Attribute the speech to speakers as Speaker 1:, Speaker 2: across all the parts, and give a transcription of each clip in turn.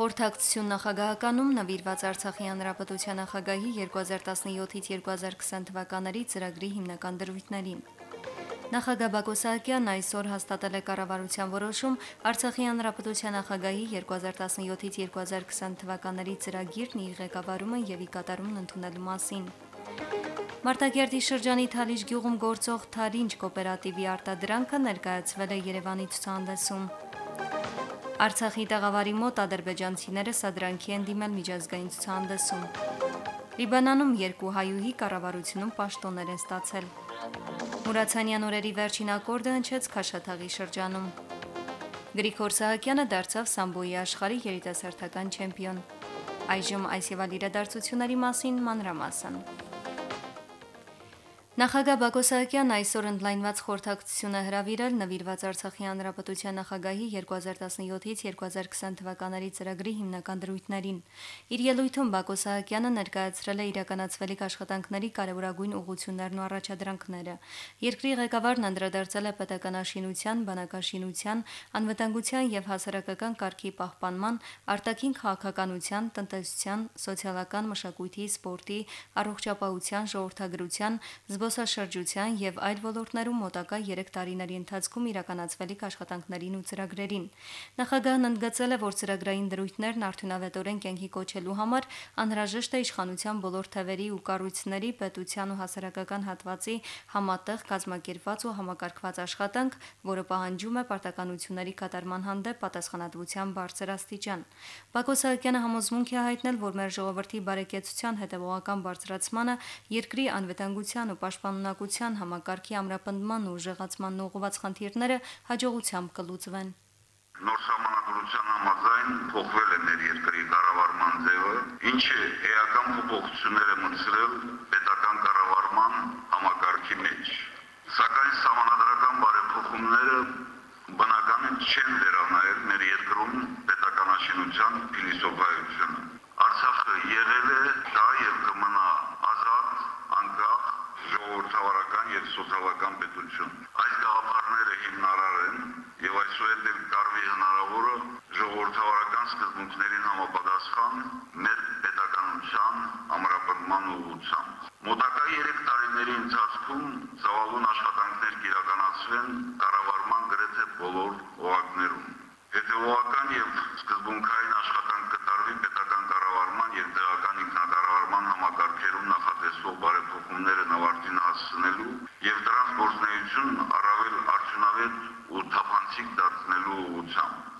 Speaker 1: Խորհրդակցություն նախագահականում նվիրված Արցախի հանրապետության նախագահի 2017-ից 2020 թվականների ծրագրի հիմնական դրույթներին։ Նախագահ Բակո Սահակյանն այսօր հաստատել է կառավարության որոշում Արցախի հանրապետության նախագահի 2017-ից 2020 թվականների ծրագիրն իր ղեկավարումը եւ ի կատարումն ընդունելու մասին։ Մարտակերտի շրջանի Թալիշ գյուղում գործող Թարինջ կոոպերատիվի արտադրանքը ներկայացվել է Երևանի ցուցահանդեսում։ Արցախի տաղավարի մոտ ադրբեջանցիները սադրանքի են դիմել միջազգային ցուցահանդեսում։ Լիբանանում երկու հայուհի կառավարությունում պաշտոններ են ստացել։ Մուրացանյան օրերի վերջին ակորդը հնչեց Քաշաթաղի շրջանում։ Գրիգոր Սահակյանը դարձավ սամբոյի աշխարհի երիտասարդական չեմպիոն։ Այժմ այս եւ այլ իրադարձությունների մասին մանրամասն։ Նախագահ Բակո Սահակյանն այսօր ընդլայնված խորհրդակցություն է հրավիրել նվիրված Արցախի հանրապետության նախագահի 2017-ից 2020 թվականների ծրագրի հիմնական դրույթներին։ Իր ելույթում Բակո Սահակյանը ներկայացրել է իրականացվելիք աշխատանքների կարևորագույն ուղղություններն ու առաջադրանքները։ Երկրի ղեկավարն անդրադարձել է պետականաշինության, բանակաշինության, անվտանգության եւ հասարակական կարգի պահպանման, արտաքին քաղաքականության, տնտեսության, սոցիալական մշակույթի, սպորտի, առողջապահության, ժողովրդագրության, զբոսաշրջության եւ այլ ոլորտներում մոտակա 3 տարիների ընթացքում իրականացվելիք աշխատանքներին ու ծրագրերին։ Նախագահն ընդգծել է, որ ծրագրային դրույթներն արդյունավետորեն կյանքի կոչելու համար անհրաժեշտ է իշխանության բոլոր թևերի ու կառույցների պետության ու հասարակական հատվածի համատեղ կազմակերպված ու համակարգված աշխատանք, որը պահանջում է պարտականությունների կատարման հանդեպ պատասխանատվության բարձր աստիճան։ Բակո Սահակյանը համոզմունք է հայտնել, որ մեր ժողովրդի բարեկեցության հետևողական բարձրացմանը երկրի անվտանգության ու պաշտպանունակության համակարգի ամրապնդման ու ուժեղացման ուղղված խնդիրները հաջողությամբ կլուծվեն։
Speaker 2: Նոր համանadrության համաձայն փոխվել է մեր երկրի կառավարման ձևը, ինչը էական փոփոխություններ է մտցրել պետական կառավարման համակարգի մեջ։ Սակայն համանadrական բարեփոխումները բնական են չեն վերանայել մեր երկրում պետականաշինության փիլիսոփայությունը։ Արցախը եղել է, դա եւ կմնա ժողովրդավարական եւ սոցիալական պետություն։ Այս գաղափարները հիմնարար են եւ այսուհետ էլ կարվի հնարավորը ժողովրդավարական սկզբունքներին համապատասխան մեր պետականության ամրապնդման ուղղությամբ։ Մոտակա 3 տարիների ընթացքում ծավալուն աշխատանքներ կիրականացվեն կառավարման գրեթե բոլոր օղակներում։ Հետևողական եւ սկզբունքային աշխատանք կատարվի պետական կառավարման եւ տեղական ինքնակառավարման համակարգերում նախատեսվող բարեփոխումները նավարտին հասցնելու եւ դրանց գործունեությունն առավել արդյունավետ ու թափանցիկ դարձնելու ուղղությամբ։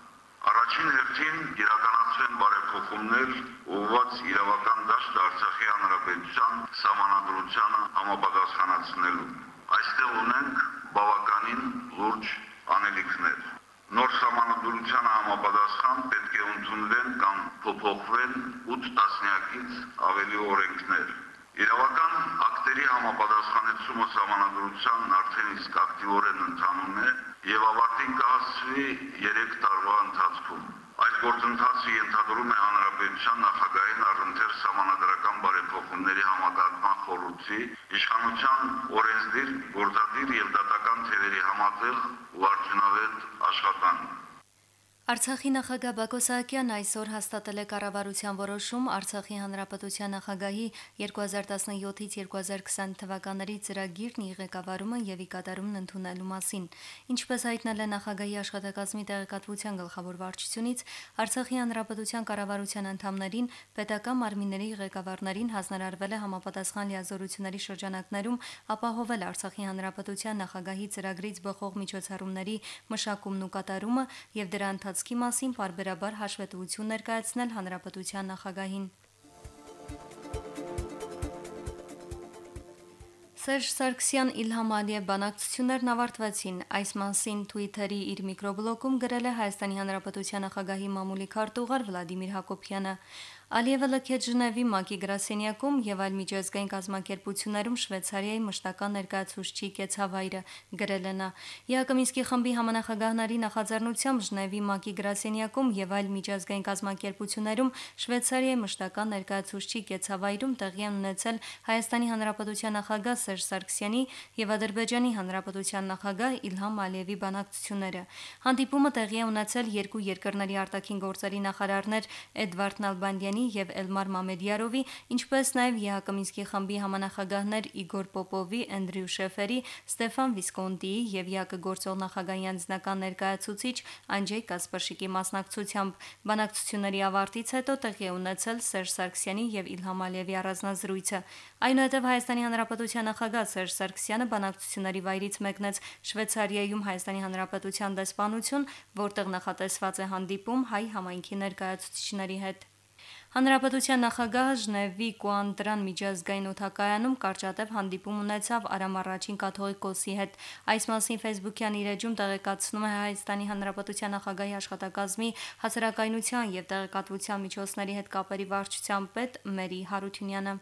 Speaker 2: Առաջին հերթին իրականացվեն բարեփոխումներ ուղղված իրավական դաշտ Արցախի հանրապետության համանadrությանը համապատասխանացնելու։ Այստեղ ունենք բավականին լուրջ անելիքներ։ Նոր համանadrությանը համապատասխան պետք է ընդունվեն կամ փոփոխվեն 8 տասնյակից ավելի օրենքներ Իրավական ակտերի համապատասխանեցումը համանadrությանն արդեն իսկ ակտիվորեն ընթանում է եւ ավարտին կհասցվի 3 տարվա ընթացքում։ գործընթացը ենթադրում է հանրապետության նախագահին առընթեր համանadrական բարեփոխումների համակարգման խորհրդի իշխանության օրենսդիր, գործադիր եւ դատական թևերի համատեղ ու արդյունավետ աշխատանք
Speaker 1: Արցախի նախագահ Բակո Սահակյանն այսօր հաստատել է կառավարության որոշում Արցախի հանրապետության նախագահի 2017-ից 2020 թվականների ծրագիրն ի ղեկավարումը եւ ի կատարումն ընդունելու մասին։ Ինչպես հայտնել է նախագահի աշխատակազմի տեղեկատվության գլխավոր վարչությունից, Արցախի հանրապետության կառավարության անդամներին, պետական մարմինների ղեկավարներին հանձնարարվել է համապատասխան լիազորությունների շրջանակներում ապահովել Արցախի հանրապետության նախագահի ծրագրից բխող միջոցառումների մշակումն ու կատարումը եւ դրա ընթացքում ընթացքի մասին բարբերաբար հաշվետվություն ներկայացնել հանրապետության նախագահին։ Սերժ Սարգսյան Իլհամ Ալիև բանակցություններն ավարտվեցին։ Այս մասին Twitter-ի իր միկրոբլոգում գրել է Հայաստանի Հանրապետության նախագահի մամուլի քարտուղար Վլադիմիր Հակոբյանը։ Ալիևը լքեց Ժնևի ՄԱԿ-ի գրասենյակում եւ այլ միջազգային կազմակերպություններում Շվեյցարիայի մշտական ներկայացուցչի կեցավայրը գրել է նա։ ԵԱԿ Մինսկի խմբի համանախագահների նախաձեռնությամբ Ժնևի ՄԱԿ-ի գրասենյակում եւ այլ միջազգային կազմակերպություններում Շվեյցարիայի մշտական ներկայացուցչի կեցավայրում տեղի են ունեցել Հայաստանի Հանրապետության նախագահ Սերժ Սարգսյանի եւ Ադրբեջանի Հանրապետության նախագահ Իլհամ Ալիևի բանակցությունները։ Հանդիպումը տեղի է ունեցել երկու երկրների արտաքին գործերի նախարարներ Էդվարդ Նալբանդյանի Սարգսյանի եւ Էլմար Մամեդյարովի, ինչպես նաեւ ԵՀԿ Մինսկի խմբի համանախագահներ Իգոր Պոպովի, Էնդրյու Շեֆերի, Ստեֆան Վիսկոնտիի եւ ԵՀԿ գործող նախագահի անձնական ներկայացուցիչ Անջեյ Կասպարշիկի մասնակցությամբ բանակցությունների ավարտից հետո տեղի ունեցել Սերժ Սարգսյանի եւ Իլհամ Ալիևի առանձնազրույցը։ Այնուհետև Հայաստանի Հանրապետության նախագահ Սերժ Սարգսյանը բանակցությունների վայրից մեկնեց Շվեյցարիայում Հայաստանի Հանրապետության դեսպանություն, որտեղ նախատեսված է հանդիպում հայ համայնքի ներկայացուցիչների հետ։ Հանրապետության նախագահը Ժնևի Կուանդրան միջազգային օթակայանում կարճատև հանդիպում ունեցավ Արամ առաջին կաթողիկոսի հետ։ Այս մասին Facebook-յան իր էջում տեղեկացնում է Հայաստանի Հանրապետության նախագահի աշխատակազմի հասարակայնության եւ տեղեկատվության միջոցների հետ կապերի վարչության պետ Մերի Հարությունյանը։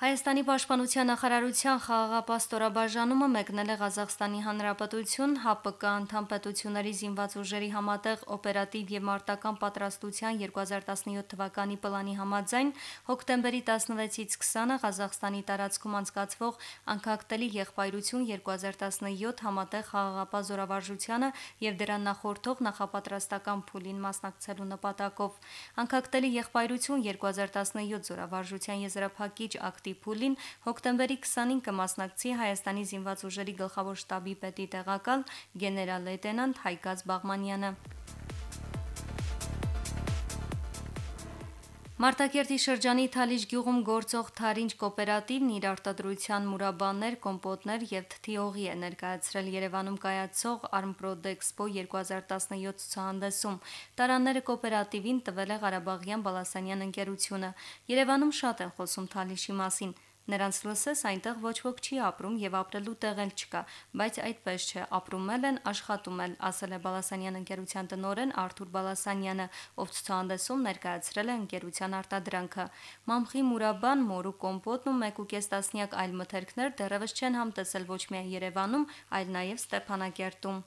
Speaker 1: Հայաստանի պաշտպանության նախարարության խաղաղապաստորաբաժանումը մեկնել է Ղազախստանի Հանրապետություն ՀԱՊԿ անդամ պետությունների զինված ուժերի համատեղ օպերատիվ եւ մարտական պատրաստության 2017 թվականի պլանի համաձայն հոկտեմբերի 16-ից 20-ը Ղազախստանի տարածքում անցկացվող անկախտելի եղբայրություն 2017 համատեղ խաղաղապահ զորավարժությանը եւ դրան նախորդող նախապատրաստական փուլին մասնակցելու նպատակով անկախտելի եղբայրություն 2017 զորավարժության եզրափակիչ ակտի ակտի փուլին հոկտեմբերի 20-ին կմասնակցի Հայաստանի զինված ուժերի գլխավոր շտաբի պետի տեղակալ գեներալ լեյտենանտ Հայկազ Բաղմանյանը։ Մարտակերտի շրջանի Թալիշ գյուղում գործող Թարինջ կոոպերատիվն իր արտադրության մուրաբաններ, կոմպոտներ եւ թթի օղի է ներկայացրել Երևանում կայացող Armprodexpo 2017 ցուցահանդեսում։ Տարանները կոոպերատիվին տվել է Ղարաբաղյան Բալասանյան ընկերությունը։ Երևանում շատ են խոսում Թալիշի մասին։ Նրանց լսես այնտեղ ոչ ոք չի ապրում եւ ապրելու տեղ էլ չկա, բայց այդպես չէ, ապրում են, աշխատում են, ասել է Բալասանյան ընկերության տնօրեն Արթուր Բալասանյանը, ով ցուցահանդեսում ներկայացրել է ընկերության արտադրանքը։ Մամխի մուրաբան, մորու կոմպոտն ու 1.5 տասնյակ այլ մթերքներ դեռևս չեն համտեսել ոչ միայն Երևանում, այլ նաեւ Ստեփանակերտում։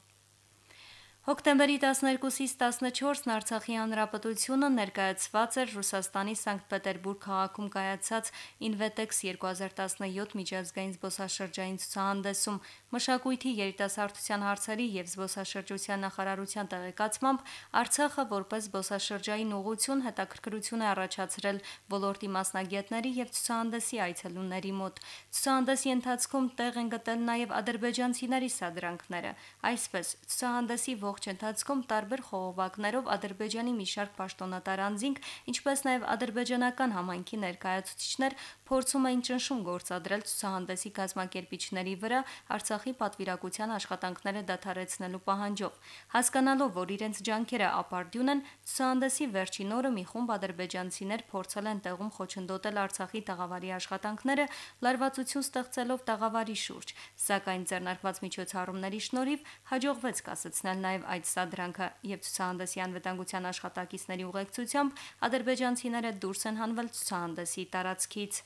Speaker 1: Հոկտեմբերի 12-ից 14-ն Արցախի հանրապետությունը ներկայացված էր Ռուսաստանի Սանկտ Պետերբուրգ քաղաքում կայացած Invetex 2017 միջազգային զբոսաշրջային ցուցահանդեսում մշակույթի երիտասարդության հարցերի եւ զբոսաշրջության նախարարության տեղեկացմամբ Արցախը որպես զբոսաշրջային ուղություն հետաքրքրություն է առաջացրել ոլորտի մասնագետների եւ ցուցահանդեսի այցելուների մոտ։ Ցուցահանդեսի ընթացքում տեղ են գտել նաեւ ադրբեջանցիների սադրանքները։ Այսպես ցուցահանդեսի ողջ ընթացքում տարբեր խողովակներով Ադրբեջանի մի շարք պաշտոնատար անձինք, ինչպես նաև ադրբեջանական համայնքի ներկայացուցիչներ փորձում էին ճնշում գործադրել ցուցահանդեսի կազմակերպիչների վրա Արցախի պատվիրակության աշխատանքները դադարեցնելու պահանջով։ Հասկանալով, որ իրենց ջանքերը ապարդյուն են, ցուցահանդեսի վերջին օրը մի խումբ ադրբեջանցիներ փորձել են տեղում խոչընդոտել Արցախի տաղավարի աշխատանքները, լարվածություն ստեղծելով տաղավարի շուրջ, սակայն ձեռնարկված միջոցառումների շնորհիվ հաջողվեց կասեցնել նաև նաև այդ սադրանքը եւ ցուցահանդեսի անվտանգության աշխատակիցների ուղեկցությամբ ադրբեջանցիները դուրս են հանվել ցուցահանդեսի տարածքից։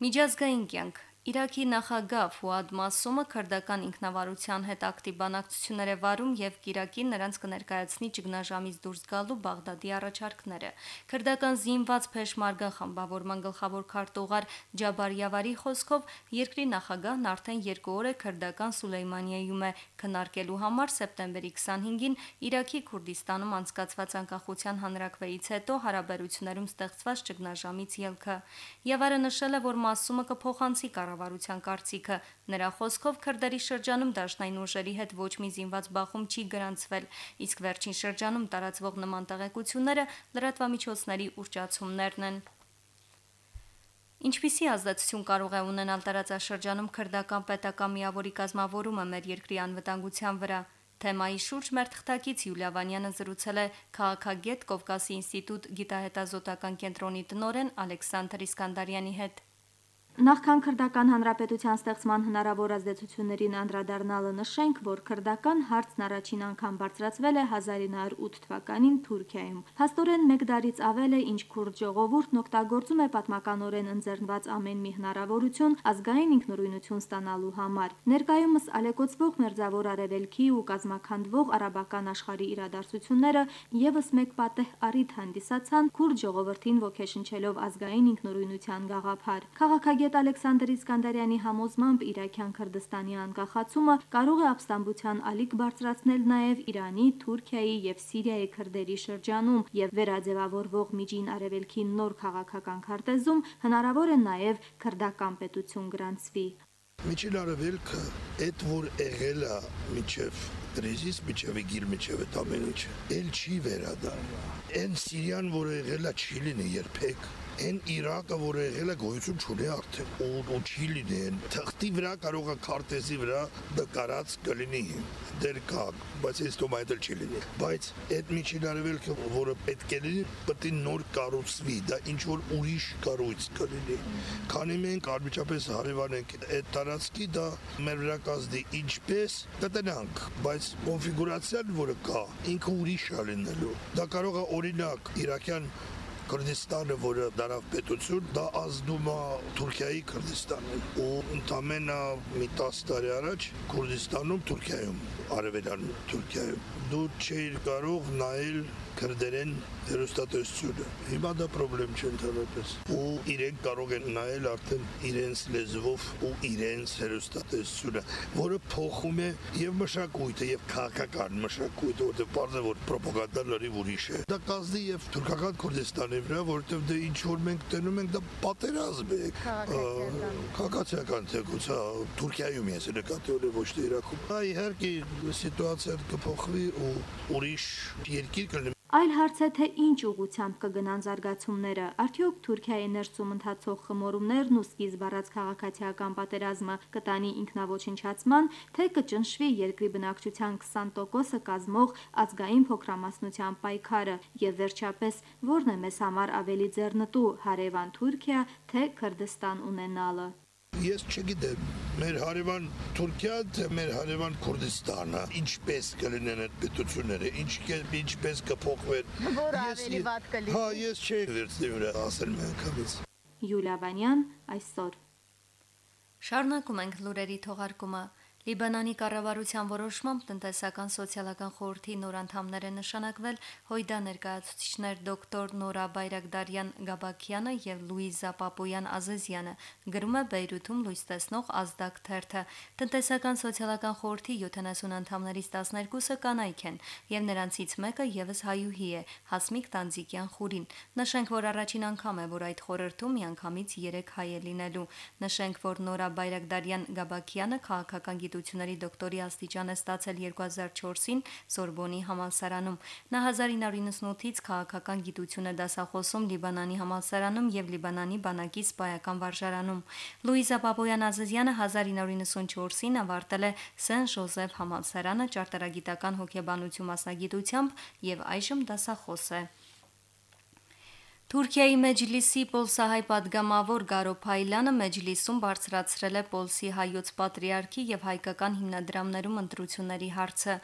Speaker 1: Միջազգային կյանք Իրաքի նախագահ Ֆուադ Մասումը քրդական ինքնավարության հետ ակտիվ բանակցություններ է վարում եւ Իրաքի նրանց կներկայացնի ճգնաժամից դուրս գալու Բաղդադի առաջարկները։ Քրդական զինված Փեշմարգա խմբավորման գլխավոր քարտուղար Ջաբար Յավարի խոսքով երկրի նախագահն արդեն երկու օր է քրդական Սուլեյմանիայում է քննարկելու համար սեպտեմբերի 25-ին Իրաքի Քուրդիստանում անցկացված անկախության հանրակրվեից հետո հարաբերություններում ստեղծված ճգնաժամից ելքը։ Յավարը նշել է, որ Մասումը կփոխանցի կառավարության կարծիքը։ Նրա խոսքով քրդերի շրջանում դաշնային ուժերի հետ ոչ մի զինված բախում չի գրանցվել, իսկ վերջին շրջանում տարածվող նման տեղեկությունները լրատվամիջոցների ուռճացումներն են։ Ինչպիսի ազդեցություն կարող է ունենալ տարածաշրջանում քրդական պետական միավորի կազմավորումը մեր երկրի անվտանգության վրա։ Թեմայի շուրջ մեր թղթակից Յուլիա Վանյանը զրուցել է քաղաքագետ Կովկասի ինստիտուտ գիտահետազոտական կենտրոնի տնօրեն Ալեքսանդր Իսկանդարյանի հետ։
Speaker 3: Նախքան քրդական հանրապետության ստեղծման հնարավոր ազդեցություններին անդրադառնալը նշենք, որ քրդական հարցն առաջին անգամ բարձրացվել է 1908 թվականին Թուրքիայում։ Փաստորեն մեկ դարից ավել է, ինչ քուրդ ժողովուրդն օգտագործում է պատմականորեն ընձեռնված ամեն մի հնարավորություն ազգային ինքնուրույնություն ստանալու համար։ Ներկայումս ալեկոծվող մերձավոր արևելքի ու կազմաքանդվող արաբական աշխարհի իրադարձությունները եւս մեկ պատեհ առիթ հանդիսացան քուրդ ժողովրդին ոգեշնչելով ազգային ինքնուրույնության գաղափար։ Քաղաքագետ Պետ Ալեքսանդր Իսկանդարյանի համոզմամբ Իրաքյան Քրդստանի անկախացումը կարող է ապստամբության ալիք բարձրացնել նաև Իրանի, Թուրքիայի եւ Սիրիայի քրդերի շրջանում եւ վերաձևավորվող միջին արևելքի նոր քաղաքական քարտեզում հնարավոր է նաև քրդական պետություն գրանցվի։
Speaker 4: Միջին արևելքը այդ որ եղել է միջև դրեզիս միջև գիր միջև այդ ամեն ինչը ել չի վերադառնա այն Սիրիան որ եղել է չի լինի երբեք այն Իրաքը, որը եղել է գոյություն չունի արդեն, ու չի լինեն։ Թղթի վրա կարող է քարտեզի վրա նկարած կլինի դեր կա, բայց այս դոմա էլ չի լինի։ Բայց այդ միջին արևելքը, որը պետք է լինի, պետք է նոր կառուցվի, դա ինչ որ ուրիշ կառույց կլինի։ Քանի մենք արմիջապես հարևան ենք այդ տարածքի, դա մեր վրա կազդի ինչպես կտնանք, բայց կոնֆիգուրացիան, որը կա, ինքը ուրիշ է լինելու։ Դա կարող է օրինակ Իրաքյան Քրդիստանը, որը դարավ պետություն, դա ազդում է Թուրքիայի Քրդիստանին։ Ու ընդամենը մի 10 տարի առաջ Քուրդիստանում, Թուրքիայում, արևելյան Թուրքիայում դու չէիր կարող նայել քրդերեն հերոստատեսությունը։ Հիմա դա խնդրեմ չէ ընդհանրապես։ Ու իրենք կարող են նայել արդեն իրենց լեզվով ու իրենց հերոստատեսությունը, որը փոխում է եւ մշակույթը եւ քաղաքական մշակույթը, որտեղ բարձր որ ռոպագանդան լրիվ ուրիշ է։ Դա կազդի եւ թուրքական Քուրդիստանի վրա, որտեղ դե ինչ որ մենք տենում ենք դա պատերազմ է։ Քաղաքացիական թեկուց, հա, Թուրքիայում ես նկատի ունեմ ոչ թե Իրաքում։ Այ իհարկե սիտուացիան կփոխվի ու ուրիշ երկիր կլինի
Speaker 3: Այլ հարց է, թե ինչ ուղությամբ կգնան զարգացումները։ Արդյոք Թուրքիայի ներսում ընթացող խմորումներն ու սկիզբ առած քաղաքացիական պատերազմը կտանի ինքնաոչնչացման, թե կճնշվի երկրի բնակչության 20%-ը կազմող ազգային փոքրամասնության պայքարը, եւ վերջապես, ո՞րն է մեզ համար ավելի ձեռնտու՝ հարևան Թուրքիա, թե Քրդստան ունենալը։
Speaker 4: Ես չգիտեմ, մեր հարևան Թուրքիան, թե մեր հարևան Քուրդիստանը, ինչպես կլինեն այդ պետությունները, ինչ ինչպես կփոխվեն։
Speaker 1: Որ ավելի վատ կլինի։
Speaker 4: Հա, ես չէի վերցնի վրա ասել մի անգամից։
Speaker 3: Յուլիա Վանյան այսօր
Speaker 1: Շարունակում ենք լուրերի թողարկումը։ Լիբանանի կառավարության որոշմամբ տնտեսական սոցիալական խորհրդի նոր անդամներ են նշանակվել Հույդա ներկայացուցիչներ դոկտոր Նորա Բայրակդարյան Գաբակյանը եւ Լուիզա Պապոյան Ազեզյանը, գրում է Բեյրութում լույս տեսնող Ազդակ թերթը։ Տնտեսական սոցիալական խորհրդի 70 անդամներից 12-ը կանայք են եւ նրանցից մեկը եւս հայուհի է, Հասմիկ Տանձիկյան Խուրին։ Նշենք, որ առաջին անգամ է, որ այդ խորհրդում միանգամից 3 հայ է լինելու։ Նշենք, որ Նորա Բայրակդարյան Գաբակյանը քաղաքական գիտությունների դոկտորի աստիճան է ստացել 2004-ին Սորբոնի համալսարանում։ Նա 1998-ից քաղաքական գիտություն է դասախոսում Լիբանանի համալսարանում եւ Լիբանանի բանակի սպայական վարժարանում։ Լուիզա Պապոյան Ազազյանը 1994-ին ավարտել է Սեն Ժոզեֆ համալսարանը ճարտարագիտական հոգեբանություն մասնագիտությամբ եւ այժմ դասախոս է։ Թուրքիայի Մեջլիսի Պոլսահայ падգամավոր Գարո Փայլյանը Մեջլիսում բարձրացրել է Պոլսի հայոց պատրիարքի եւ հայկական հիմնադրամներում ընտրությունների հարցը։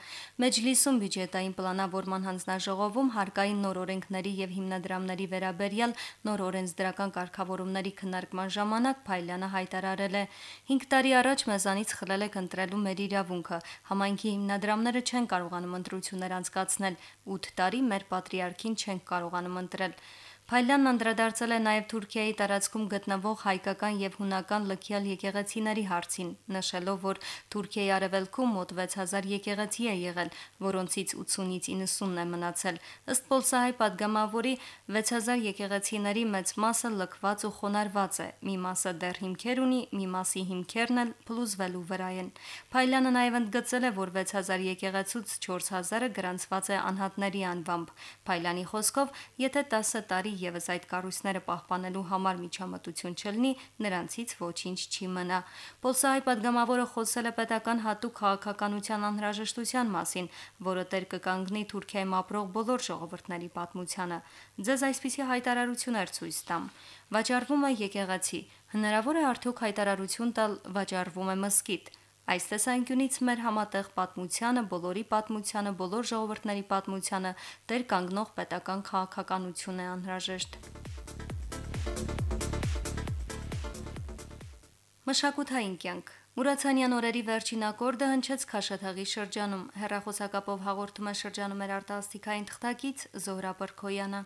Speaker 1: Մեջլիսում բյուջետային պլանավորման հանձնաժողովում հարկային նոր օրենքների եւ հիմնադրամների վերաբերյալ նոր օրենսդրական կարգավորումների քննարկման ժամանակ Փայլյանը հայտարարել է. 5 տարի առաջ մեզանից խլել եք ընտրելու մեր իրավունքը։ Համայնքի հիմնադրամները չեն կարողանում ընտրություններ անցկացնել։ 8 տարի մեր պատրիարքին չեն կարողանում ընտրել։ Փայլյանն անդրադարձել է նաև Թուրքիայի տարածքում գտնվող հայկական եւ հունական լքյալ եկեղեցիների հարցին, նշելով, որ Թուրքիայի արևելքում մոտ 6000 եկեղեցի է եղել, որոնցից 80-ից 90-ն է մնացել։ Ըստ Պոլսահայ падգամավորի 6000 եկեղեցիների մեծ մասը լքված ու խոնարհված է, մի մասը դեռ հիմքեր ունի, մի մասի հիմքերն էլ փլուզվելու վրա են։ Փայլյանը նաև ընդգծել է, որ 6000 եկեղեցուց 4000-ը գրանցված է անհատների անվամբ։ Փայլյանի խոսքով, եթե 10 տարի եւս այդ կառույցները պահպանելու համար միջամտություն չլինի, նրանցից ոչինչ չի մնա։ Պոլսայի падգամավորը խոսել է պետական հատուկ քաղաքականության անհրաժեշտության մասին, որը տեր կկանգնի Թուրքիայում ապրող բոլոր ժողովրդների պատմությանը։ Ձեզ այսպիսի հայտարարություններ ցույց տամ։ Վաճառվում է եկեղեցի։ Հնարավոր է արդյոք հայտարարություն տալ վաճառվում է մսկիթ։ Այս տեսանկյունից մեր համատեղ պատմությանը, բոլորի պատմությանը, բոլոր ժողովրդների պատմությանը դեր կանգնող պետական քաղաքականություն է անհրաժեշտ։ Մշակութային կյանք Մուրացանյան օրերի վերջին ակորդը հնչեց Խաշաթաղի շրջանում։ Հերրախոսակապով հաղորդում է շրջանում մեր արտասթիկային թղթակից Զոհրա Պրկոյանը։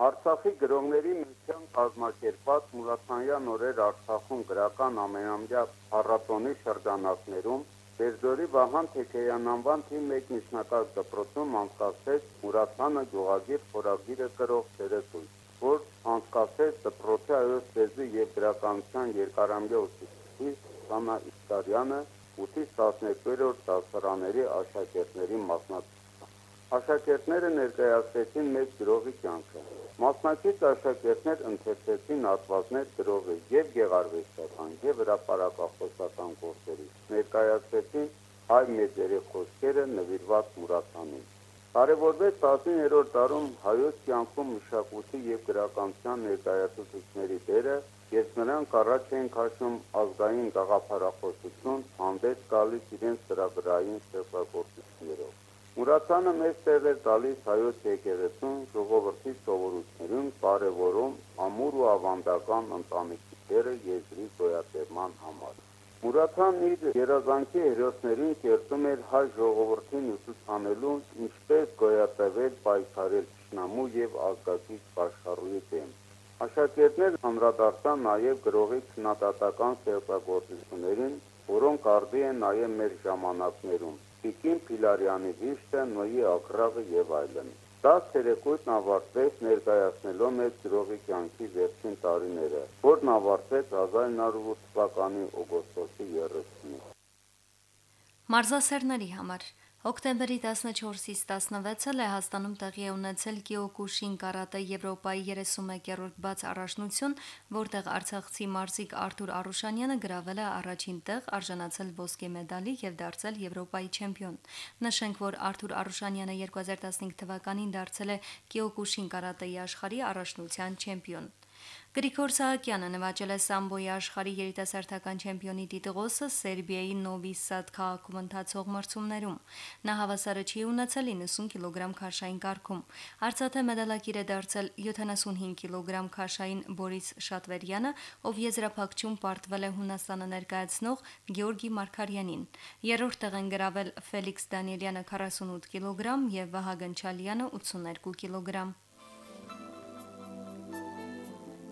Speaker 5: Արցախի գրողների միության կազմակերպած Մուրացանյան օրեր Արցախում գրական ամենամյա փառատոնի շրջանակներում Բերձորի Վահան Թեքեյան անվան թիմի մեկ միջնակարգ դպրոցում անցկացեց Մուրացանը գյուղագիր խորագիրը գրող Տերեսույց, որ անցկացեց դպրոցի այոց լեզվի եւ գրականության երկարամյա ուսուցիչ Սանա Իսկարյանը 8-ից 12-րդ դասարանների աշակերտների մասնակցությամբ։ Աշակերտները ներկայացրեցին մեծ գրողի կյանքը։ Մասնակից աշակերտներ ընթերցեցին ատվածներ գրողի եւ գեղարվեստական եւ հրապարակախոսական գործերի։ Ներկայացրեցին հայ մեծերի խոսքերը նվիրված Մուրատանին։ Կարևորվեց 19-րդ դարում հայոց կյանքում մշակույթի եւ գրականության ներկայացուցիչների դերը, ես նրանք առաջ էին քաշում ազգային գաղափարախոսություն, հանդես գալիս իրենց ծրագրային ստեղծագործություններով։ Մուրացանը մեծ տեղ էր տալիս հայոց եկեղեցուն ժողովրդի սովորույթներում կարևորում ամուր ու ավանդական ընտանիքի դերը եզրի գոյատևման համար։ Մուրացան իր երազանքի հերոսներին կերտում էր հայ ժողովրդին ուսուցանելու ինչպես գոյատևել պայքարել ճշնամու եւ ազգակից աշխարհի դեմ։ Աշակերտներ անդրադարձան նաև գրողի քննադատական ստեղծագործություններին, որոնք արդի են նաև մեր ժամանակներում Տիկին Փիլարյանի վիշտը, Նոյի ակրաղը եւ այլն։ Դա ցերեկույթն ավարտվեց ներկայացնելով մեծ գրողի կյանքի վերջին տարիները, որն ավարտվեց 1908 թվականի օգոստոսի 30-ին։
Speaker 1: Մարզասերների համար Հոկտեմբերի 14-ից 16-ը Լեհաստանում տեղի է ունեցել Կիոկուշին կարատե Եվրոպայի 31-րդ բաց առաջնություն, որտեղ Արցախցի մարզիկ Արթուր Արուշանյանը գրավել է առաջին տեղ, արժանացել ոսկե մեդալի եւ դարձել Եվրոպայի չեմպիոն։ Նշենք, որ Արթուր Արուշանյանը 2015 թվականին դարձել է Կիոկուշին կարատեի աշխարհի առաջնության չեմպիոն։ Գրիգոր Սահակյանը նվաճել է սամբոյի աշխարհի երիտասարդական չեմպիոնի տիտղոսը Սերբիայի Նովի Սադ քաղաքում ընթացող մրցումներում։ Նա հավասարը չի ունեցել 90 կիլոգրամ քաշային կարգում։ Արծաթե մեդալակիր է դարձել 75 կիլոգրամ քաշային Բորիս Շատվերյանը, ով եզրափակչում պարտվել է Հունաստանը ներկայացնող Գեորգի Մարկարյանին։ Երրորդ տեղ են գրավել Ֆելիքս Դանիելյանը 48 կիլոգրամ եւ Վահագն Չալյանը 82 կիլոգրամ։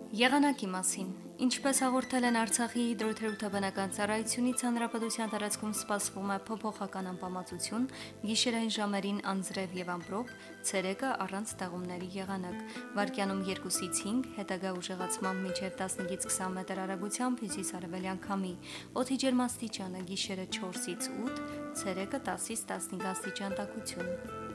Speaker 1: Եղանակի մասին. Ինչպես հաղորդել են Արցախի հիդրոթերապևտաբանական ծառայությունից, հանրապետության տարածքում սպասվում է փոփոխական անբավարարություն, գիշերային ժամերին անձրև եւ ամպրոպ, ցերեկը առանց ստեղումների եղանակ։ Վարկյանում 2-ից 5, հետագա ուժեղացման մինչև 15-ից 20 մետր արագությամբ հյուսիս-արևելյան քամի։ Օդի ջերմաստիճանը գիշերը 4-ից 8, ցերեկը 10-ից 15 աստիճան տաքություն։